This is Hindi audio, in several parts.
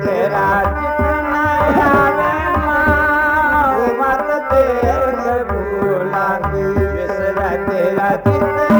तेरा तेरा तेरा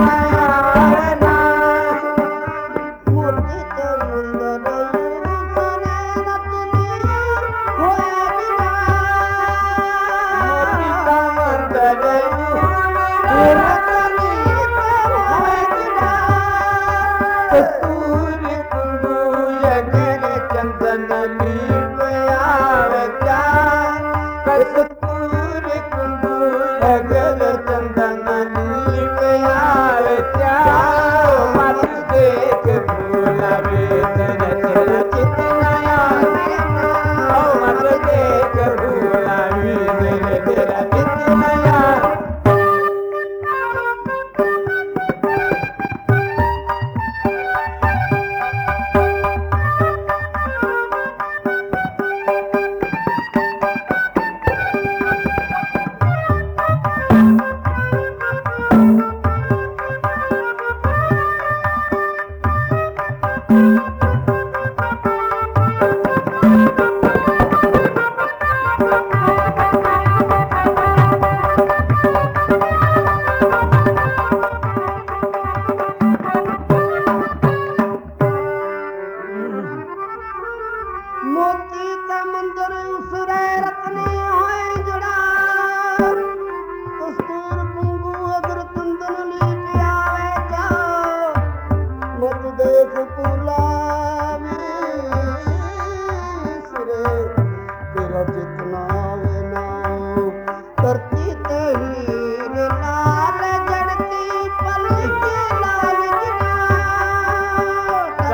Ramandar Usra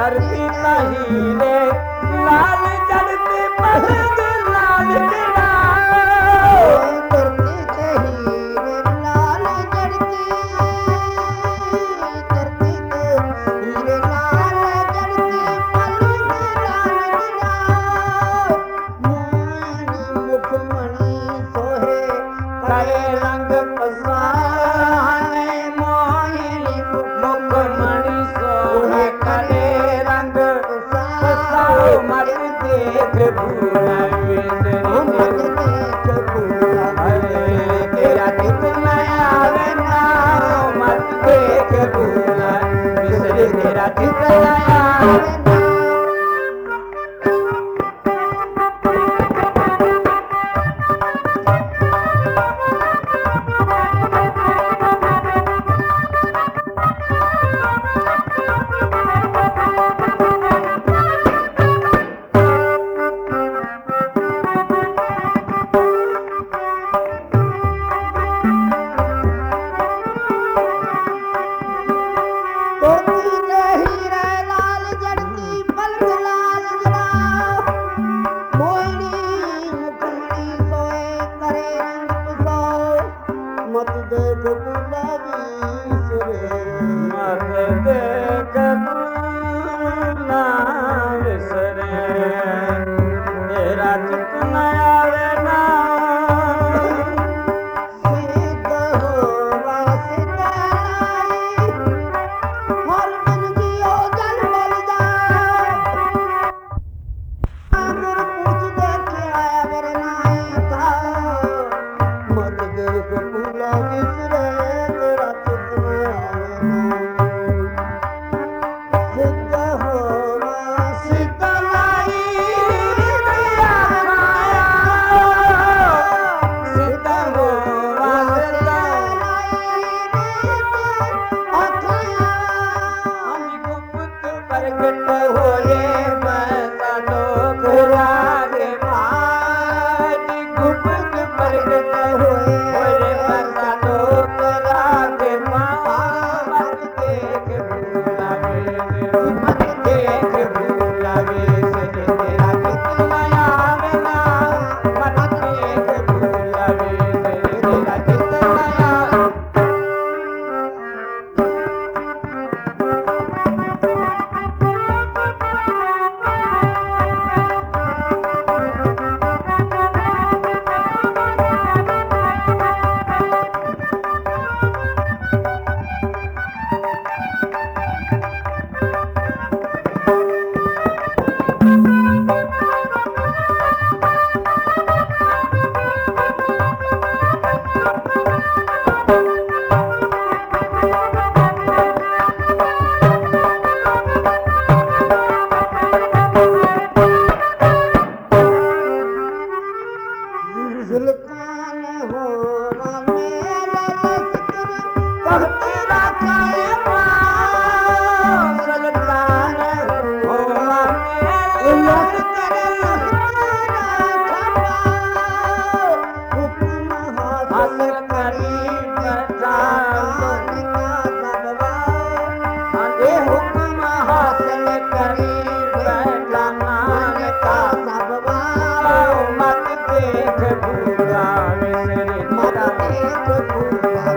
धरती नहीं रे। लाल चढ़ती पसंद लाल चढ़ा। धरती नहीं रे। Bye.